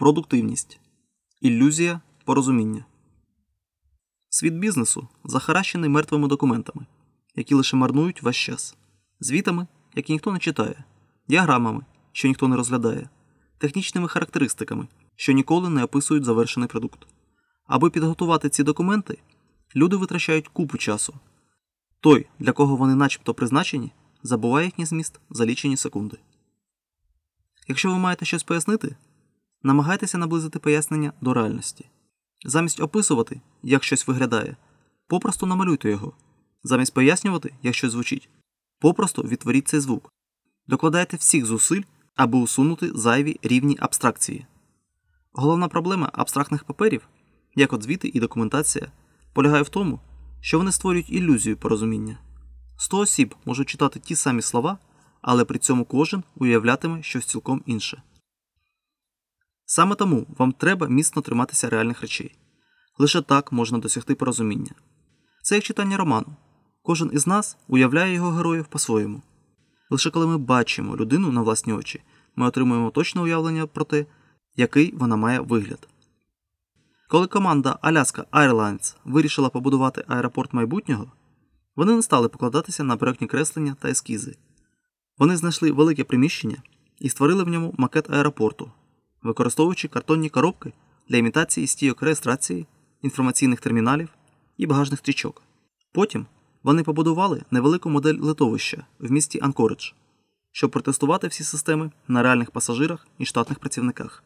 Продуктивність. Ілюзія порозуміння. Світ бізнесу захаращений мертвими документами, які лише марнують ваш час, звітами, які ніхто не читає, діаграмами, що ніхто не розглядає, технічними характеристиками, що ніколи не описують завершений продукт. Аби підготувати ці документи, люди витрачають купу часу. Той, для кого вони начебто призначені, забуває їхній зміст за лічені секунди. Якщо ви маєте щось пояснити, намагайтеся наблизити пояснення до реальності. Замість описувати, як щось виглядає, попросту намалюйте його. Замість пояснювати, як щось звучить, попросту відтворіть цей звук. Докладайте всіх зусиль, аби усунути зайві рівні абстракції. Головна проблема абстрактних паперів, як от звіти і документація, полягає в тому, що вони створюють ілюзію порозуміння. Сто осіб можуть читати ті самі слова, але при цьому кожен уявлятиме щось цілком інше. Саме тому вам треба міцно триматися реальних речей. Лише так можна досягти порозуміння. Це як читання роману. Кожен із нас уявляє його героїв по-своєму. Лише коли ми бачимо людину на власні очі, ми отримуємо точне уявлення про те, який вона має вигляд. Коли команда Alaska Airlines вирішила побудувати аеропорт майбутнього, вони не стали покладатися на проектні креслення та ескізи. Вони знайшли велике приміщення і створили в ньому макет аеропорту, використовуючи картонні коробки для імітації стійок реєстрації, інформаційних терміналів і багажних стрічок. Потім вони побудували невелику модель литовища в місті Анкоридж, щоб протестувати всі системи на реальних пасажирах і штатних працівниках.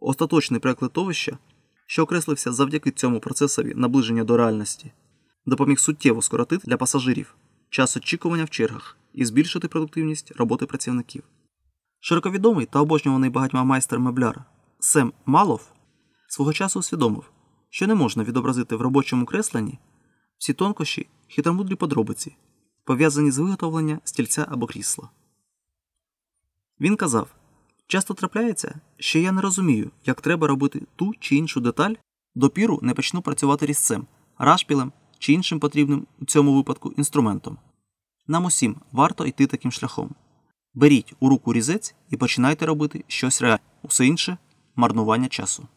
Остаточний проект литовища, що окреслився завдяки цьому процесові наближення до реальності, допоміг суттєво скоротити для пасажирів час очікування в чергах і збільшити продуктивність роботи працівників. Широковідомий та обожнюваний багатьма майстер мебляр Сем Малов свого часу усвідомив, що не можна відобразити в робочому кресленні всі тонкощі хитромудрі подробиці, пов'язані з виготовлення стільця або крісла. Він казав часто трапляється, що я не розумію, як треба робити ту чи іншу деталь, допіру не почну працювати різцем, рашпілем чи іншим потрібним у цьому випадку інструментом. Нам усім варто йти таким шляхом. Беріть у руку різець і починайте робити щось реальне, усе інше марнування часу.